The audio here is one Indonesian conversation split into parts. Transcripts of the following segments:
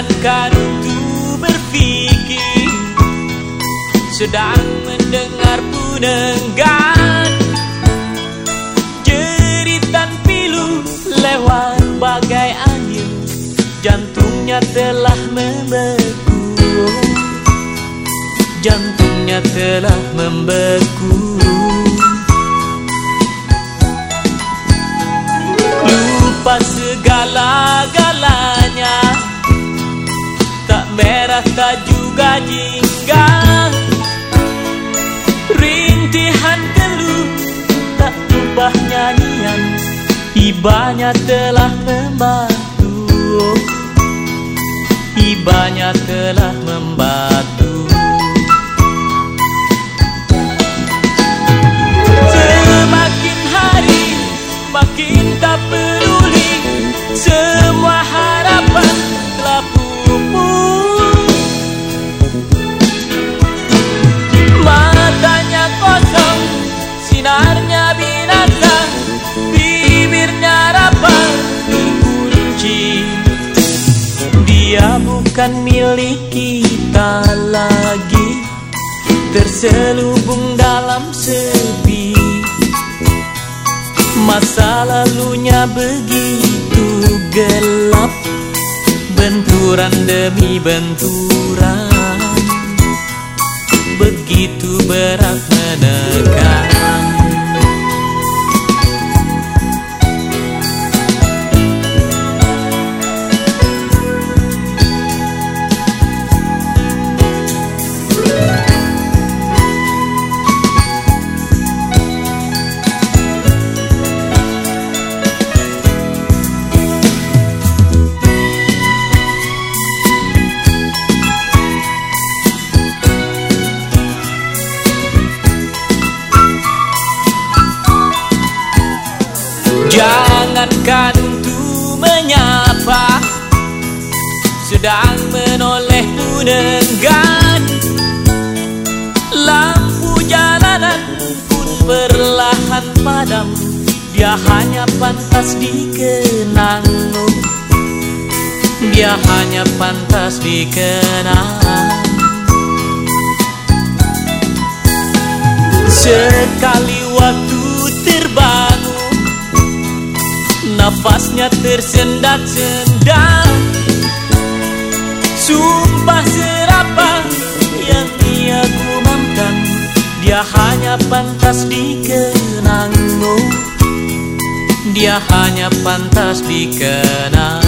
diingatkan untuk berpikir Sedang mendengar punenggan Jeritan pilu lewat bagai angin Jantungnya telah membeku. Jantungnya telah membeku. Lupa segala jingga Rintihan keluh tak ubah nyanyian. Ibanya telah membantu. Ibanya telah membantu bukan milik kita lagi. Terselubung dalam sepi. Masa lalunya begitu gelap. Benturan demi benturan. Begitu berat menekan Jangankan tu menyapa Sedang menoleh punenggan Lampu jalanan pun perlahan padam Dia hanya pantas dikenang Dia hanya pantas dikenang. Sekali Nafasnya tersendat-sendat. Sumpah serapah yang dia gumamkan. Dia hanya pantas dikenang oh. Dia hanya pantas dikenang.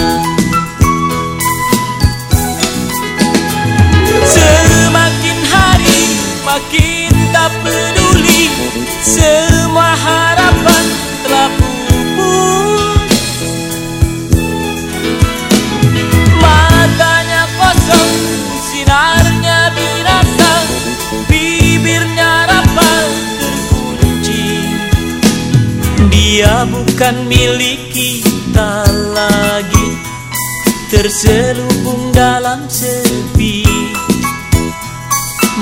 Semakin hari makin tak peduli. Semua harapan Dia bukan milik kita lagi. Terselubung dalam sepi.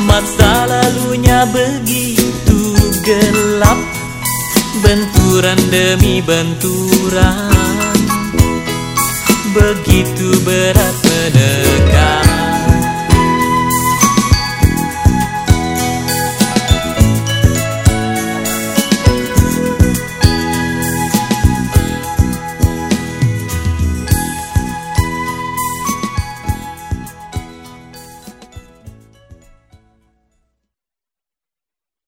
Masa lalunya begitu gelap. Benturan demi benturan. Begitu berat menekan